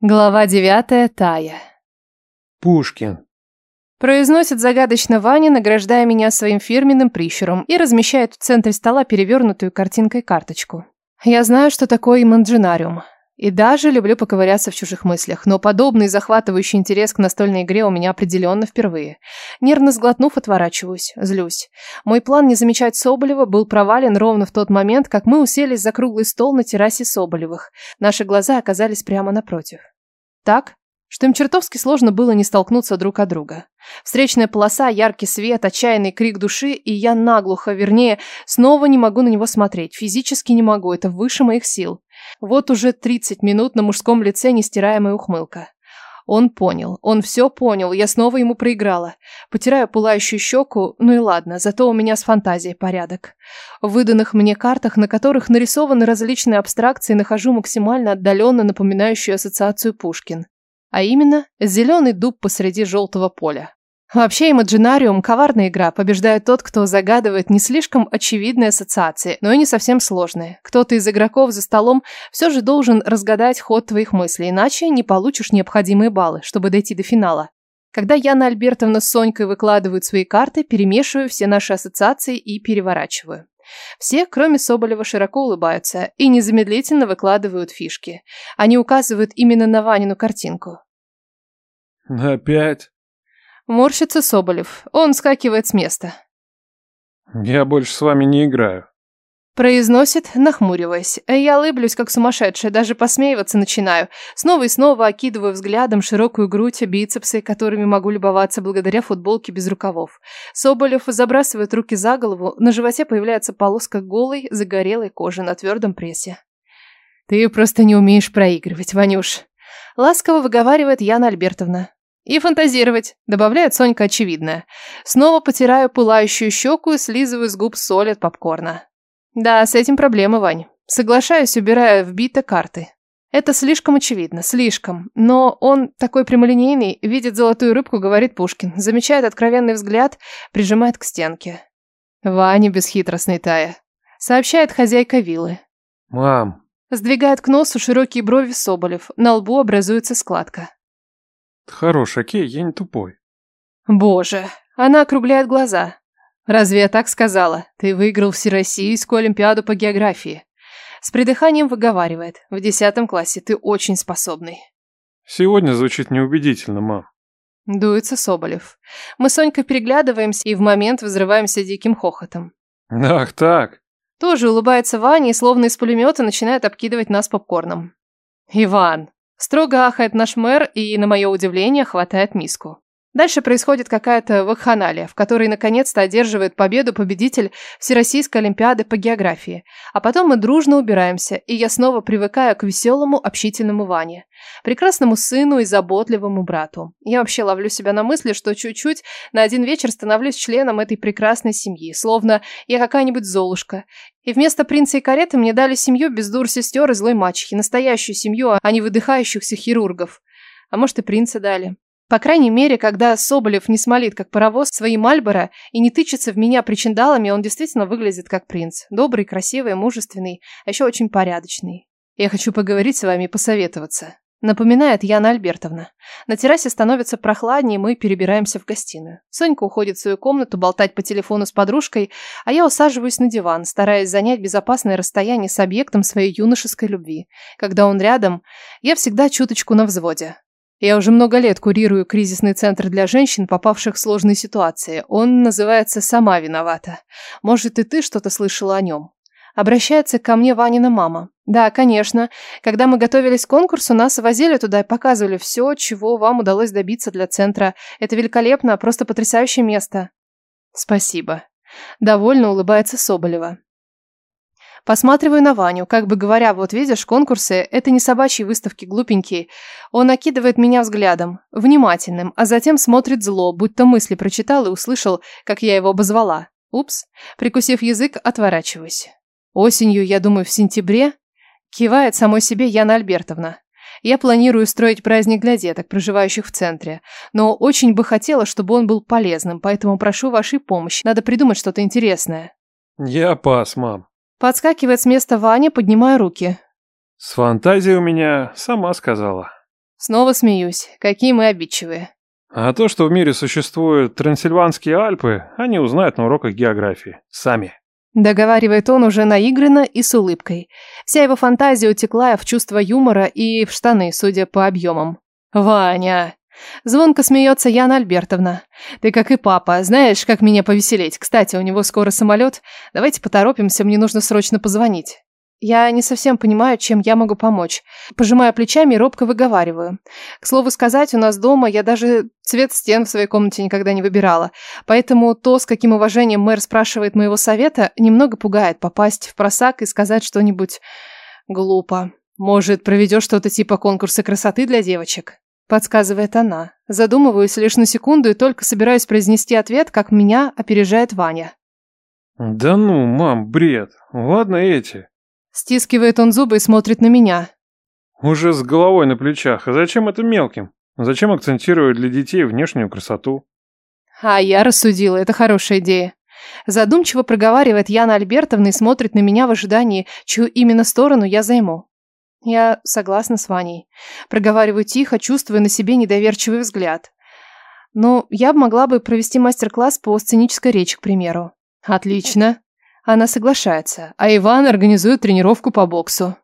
Глава девятая. Тая. Пушкин. Произносит загадочно Ваня, награждая меня своим фирменным прищуром и размещает в центре стола перевернутую картинкой карточку. Я знаю, что такое имаджинариум. И даже люблю поковыряться в чужих мыслях, но подобный захватывающий интерес к настольной игре у меня определенно впервые. Нервно сглотнув, отворачиваюсь, злюсь. Мой план не замечать Соболева был провален ровно в тот момент, как мы уселись за круглый стол на террасе Соболевых. Наши глаза оказались прямо напротив. Так, что им чертовски сложно было не столкнуться друг от друга. Встречная полоса, яркий свет, отчаянный крик души, и я наглухо, вернее, снова не могу на него смотреть. Физически не могу, это выше моих сил. Вот уже 30 минут на мужском лице нестираемая ухмылка. Он понял, он все понял, я снова ему проиграла. Потираю пылающую щеку, ну и ладно, зато у меня с фантазией порядок. В выданных мне картах, на которых нарисованы различные абстракции, нахожу максимально отдаленно напоминающую ассоциацию Пушкин. А именно, зеленый дуб посреди желтого поля. Вообще, имаджинариум – коварная игра, побеждает тот, кто загадывает не слишком очевидные ассоциации, но и не совсем сложные. Кто-то из игроков за столом все же должен разгадать ход твоих мыслей, иначе не получишь необходимые баллы, чтобы дойти до финала. Когда Яна Альбертовна с Сонькой выкладывают свои карты, перемешиваю все наши ассоциации и переворачиваю. Все, кроме Соболева, широко улыбаются и незамедлительно выкладывают фишки. Они указывают именно на Ванину картинку. Опять? Морщится Соболев. Он скакивает с места. Я больше с вами не играю. Произносит, нахмуриваясь. Я улыблюсь, как сумасшедшая, даже посмеиваться начинаю. Снова и снова окидываю взглядом широкую грудь, бицепсы, которыми могу любоваться благодаря футболке без рукавов. Соболев забрасывает руки за голову, на животе появляется полоска голой, загорелой кожи на твердом прессе. «Ты просто не умеешь проигрывать, Ванюш», — ласково выговаривает Яна Альбертовна. И фантазировать, добавляет Сонька очевидное. Снова потираю пылающую щеку и слизываю с губ соль от попкорна. Да, с этим проблема, Вань. Соглашаюсь, убирая в бита карты. Это слишком очевидно, слишком. Но он такой прямолинейный, видит золотую рыбку, говорит Пушкин. Замечает откровенный взгляд, прижимает к стенке. Ваня бесхитростный Тая. Сообщает хозяйка виллы. Мам. Сдвигает к носу широкие брови Соболев. На лбу образуется складка. Хорош, окей, я не тупой. Боже. Она округляет глаза. Разве я так сказала? Ты выиграл Всероссийскую Олимпиаду по географии. С придыханием выговаривает. В десятом классе ты очень способный. Сегодня звучит неубедительно, мам. Дуется Соболев. Мы с Сонькой переглядываемся и в момент взрываемся диким хохотом. Ах так. Тоже улыбается Ваня и словно из пулемета начинает обкидывать нас попкорном. Иван. Строго ахает наш мэр и, на мое удивление, хватает миску. Дальше происходит какая-то вакханалия, в которой наконец-то одерживает победу победитель Всероссийской Олимпиады по географии. А потом мы дружно убираемся, и я снова привыкаю к веселому, общительному Ване. Прекрасному сыну и заботливому брату. Я вообще ловлю себя на мысли, что чуть-чуть на один вечер становлюсь членом этой прекрасной семьи, словно я какая-нибудь золушка. И вместо принца и кареты мне дали семью без дур сестер и злой мачехи, настоящую семью, а не выдыхающихся хирургов. А может и принца дали. По крайней мере, когда Соболев не смолит, как паровоз, свои Мальборо и не тычется в меня причиндалами, он действительно выглядит как принц. Добрый, красивый, мужественный, а еще очень порядочный. Я хочу поговорить с вами и посоветоваться. Напоминает Яна Альбертовна. На террасе становится прохладнее, мы перебираемся в гостиную. Сонька уходит в свою комнату болтать по телефону с подружкой, а я усаживаюсь на диван, стараясь занять безопасное расстояние с объектом своей юношеской любви. Когда он рядом, я всегда чуточку на взводе. Я уже много лет курирую кризисный центр для женщин, попавших в сложные ситуации. Он называется «Сама виновата». Может, и ты что-то слышала о нем? Обращается ко мне Ванина мама. Да, конечно. Когда мы готовились к конкурсу, нас возили туда и показывали все, чего вам удалось добиться для центра. Это великолепно, просто потрясающее место. Спасибо. Довольно улыбается Соболева. Посматриваю на Ваню, как бы говоря, вот видишь, конкурсы – это не собачьи выставки глупенькие. Он окидывает меня взглядом, внимательным, а затем смотрит зло, будто мысли прочитал и услышал, как я его обозвала. Упс. Прикусив язык, отворачиваюсь. Осенью, я думаю, в сентябре, кивает самой себе Яна Альбертовна. Я планирую строить праздник для деток, проживающих в центре. Но очень бы хотела, чтобы он был полезным, поэтому прошу вашей помощи. Надо придумать что-то интересное. Я пас, мам. Подскакивает с места Ваня, поднимая руки. С фантазией у меня, сама сказала. Снова смеюсь. Какие мы обидчивые. А то, что в мире существуют Трансильванские Альпы, они узнают на уроках географии. Сами. Договаривает он уже наигранно и с улыбкой. Вся его фантазия утекла в чувство юмора и в штаны, судя по объемам. «Ваня!» Звонко смеется Яна Альбертовна. «Ты как и папа. Знаешь, как меня повеселить? Кстати, у него скоро самолет. Давайте поторопимся, мне нужно срочно позвонить». Я не совсем понимаю, чем я могу помочь. Пожимая плечами, робко выговариваю. К слову сказать, у нас дома я даже цвет стен в своей комнате никогда не выбирала. Поэтому то, с каким уважением мэр спрашивает моего совета, немного пугает попасть в просак и сказать что-нибудь глупо. Может, проведешь что-то типа конкурса красоты для девочек? Подсказывает она. Задумываюсь лишь на секунду и только собираюсь произнести ответ, как меня опережает Ваня. Да ну, мам, бред. Ладно эти. Стискивает он зубы и смотрит на меня. Уже с головой на плечах. А зачем это мелким? Зачем акцентировать для детей внешнюю красоту? А я рассудила, это хорошая идея. Задумчиво проговаривает Яна Альбертовна и смотрит на меня в ожидании, чью именно сторону я займу. Я согласна с Ваней. Проговариваю тихо, чувствуя на себе недоверчивый взгляд. Но я могла бы провести мастер-класс по сценической речи, к примеру. Отлично. Она соглашается, а Иван организует тренировку по боксу.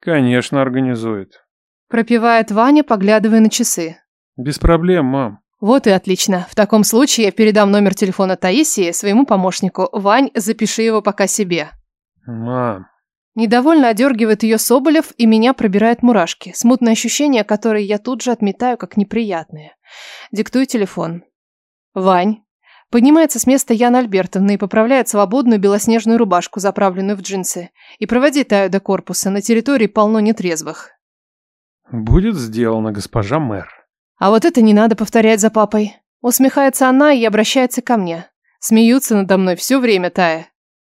Конечно, организует. Пропевает Ваня, поглядывая на часы. Без проблем, мам. Вот и отлично. В таком случае я передам номер телефона Таисии своему помощнику. Вань, запиши его пока себе. Мам. Недовольно одергивает ее Соболев, и меня пробирает мурашки. Смутное ощущение, которое я тут же отметаю как неприятные. Диктую телефон. Вань. Поднимается с места Яна Альбертовна и поправляет свободную белоснежную рубашку, заправленную в джинсы. И проводит Таю до корпуса. На территории полно нетрезвых. Будет сделано, госпожа мэр. А вот это не надо повторять за папой. Усмехается она и обращается ко мне. Смеются надо мной все время, Тая.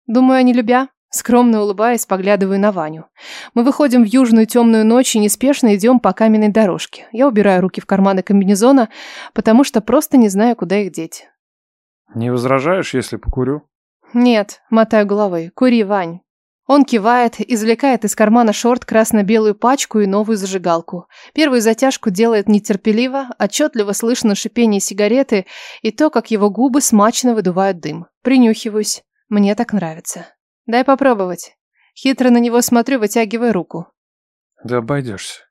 Думаю, они любя. Скромно улыбаясь, поглядываю на Ваню. Мы выходим в южную темную ночь и неспешно идем по каменной дорожке. Я убираю руки в карманы комбинезона, потому что просто не знаю, куда их деть. Не возражаешь, если покурю? Нет, мотаю головой. Кури, Вань. Он кивает, извлекает из кармана шорт красно-белую пачку и новую зажигалку. Первую затяжку делает нетерпеливо, отчетливо слышно шипение сигареты и то, как его губы смачно выдувают дым. Принюхиваюсь. Мне так нравится. Дай попробовать. Хитро на него смотрю, вытягивая руку. Да обойдешься.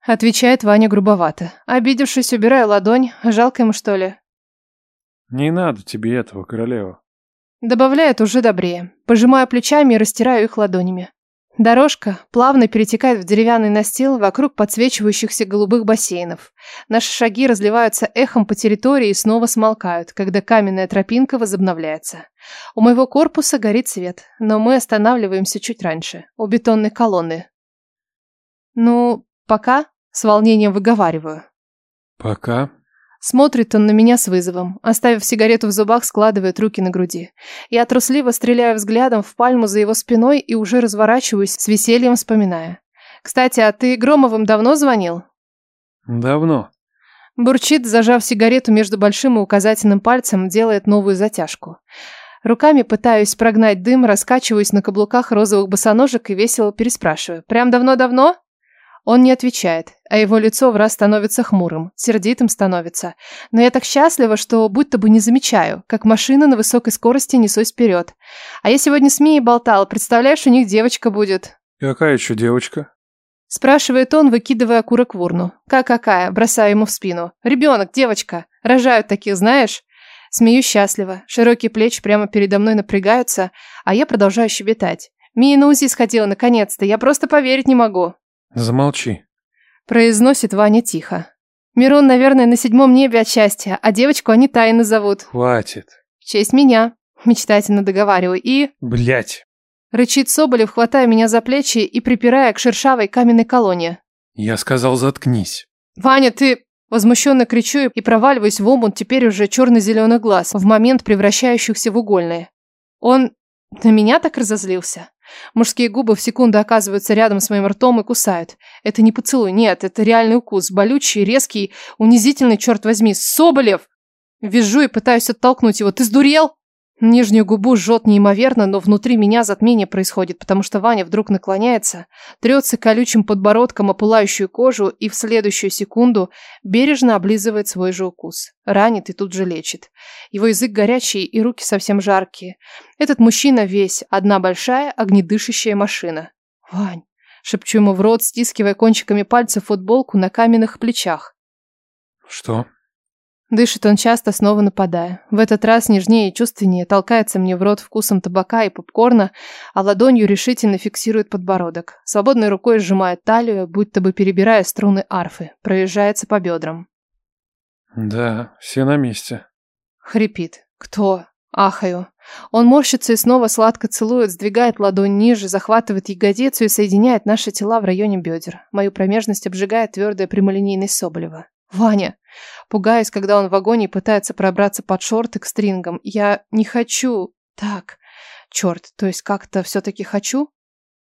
Отвечает Ваня грубовато. Обидевшись, убираю ладонь. Жалко ему, что ли? Не надо тебе этого, королева. Добавляет уже добрее. Пожимаю плечами и растираю их ладонями. Дорожка плавно перетекает в деревянный настил вокруг подсвечивающихся голубых бассейнов. Наши шаги разливаются эхом по территории и снова смолкают, когда каменная тропинка возобновляется. У моего корпуса горит свет, но мы останавливаемся чуть раньше, у бетонной колонны. Ну, пока, с волнением выговариваю. Пока. Смотрит он на меня с вызовом. Оставив сигарету в зубах, складывает руки на груди. Я трусливо стреляю взглядом в пальму за его спиной и уже разворачиваюсь, с весельем вспоминая. «Кстати, а ты Громовым давно звонил?» Давно. Бурчит, зажав сигарету между большим и указательным пальцем, делает новую затяжку. Руками пытаюсь прогнать дым, раскачиваюсь на каблуках розовых босоножек и весело переспрашиваю. «Прям давно-давно?» Он не отвечает, а его лицо в раз становится хмурым, сердитым становится. Но я так счастлива, что будто бы не замечаю, как машина на высокой скорости несусь вперед. А я сегодня с Мией болтала, представляешь, у них девочка будет. Какая еще девочка? Спрашивает он, выкидывая окурок в урну. Как какая? Бросаю ему в спину. Ребенок, девочка. Рожают таких, знаешь? Смеюсь счастливо. Широкие плечи прямо передо мной напрягаются, а я продолжаю щебетать. Мия на УЗИ сходила наконец-то, я просто поверить не могу. Замолчи. Произносит Ваня тихо. Мирон, наверное, на седьмом небе от счастья, а девочку они тайно зовут. Хватит. В честь меня. Мечтательно договариваю. И... Блять. Рычит Соболев, хватая меня за плечи и припирая к шершавой каменной колонне. Я сказал, заткнись. Ваня, ты... Возмущенно кричу и проваливаюсь в омут теперь уже черно-зеленый глаз, в момент превращающихся в угольные. Он на меня так разозлился. Мужские губы в секунду оказываются рядом с моим ртом и кусают. Это не поцелуй, нет, это реальный укус, болючий, резкий, унизительный, черт возьми. Соболев! Вижу и пытаюсь оттолкнуть его. Ты сдурел? Нижнюю губу жжет неимоверно, но внутри меня затмение происходит, потому что Ваня вдруг наклоняется, трется колючим подбородком о пылающую кожу и в следующую секунду бережно облизывает свой же укус. Ранит и тут же лечит. Его язык горячий и руки совсем жаркие. Этот мужчина весь одна большая огнедышащая машина. «Вань!» – шепчу ему в рот, стискивая кончиками пальцев футболку на каменных плечах. «Что?» Дышит он часто, снова нападая. В этот раз нежнее и чувственнее толкается мне в рот вкусом табака и попкорна, а ладонью решительно фиксирует подбородок. Свободной рукой сжимает талию, будто бы перебирая струны арфы. Проезжается по бедрам. «Да, все на месте». Хрипит. «Кто?» Ахаю. Он морщится и снова сладко целует, сдвигает ладонь ниже, захватывает ягодицу и соединяет наши тела в районе бедер. Мою промежность обжигает твердая прямолинейность Соболева. «Ваня!» Пугаюсь, когда он в вагоне пытается пробраться под шорты к стрингам. Я не хочу. Так. Черт, то есть как-то все-таки хочу?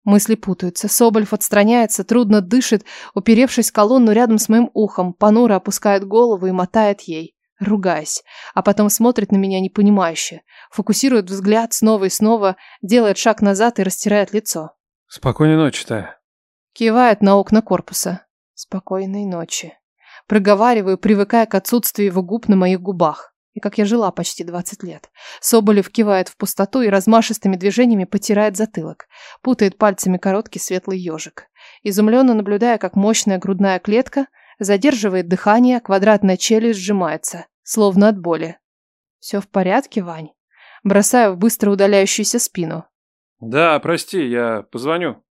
Мысли путаются. Соболев отстраняется, трудно дышит, уперевшись в колонну рядом с моим ухом, понуро опускает голову и мотает ей, ругаясь, а потом смотрит на меня непонимающе, фокусирует взгляд снова и снова, делает шаг назад и растирает лицо. «Спокойной ночи, Тая». Кивает на окна корпуса. «Спокойной ночи». Проговариваю, привыкая к отсутствию его губ на моих губах. И как я жила почти 20 лет. Соболев кивает в пустоту и размашистыми движениями потирает затылок. Путает пальцами короткий светлый ежик. Изумленно наблюдая, как мощная грудная клетка задерживает дыхание, квадратная челюсть сжимается, словно от боли. «Все в порядке, Вань?» Бросаю в быстро удаляющуюся спину. «Да, прости, я позвоню».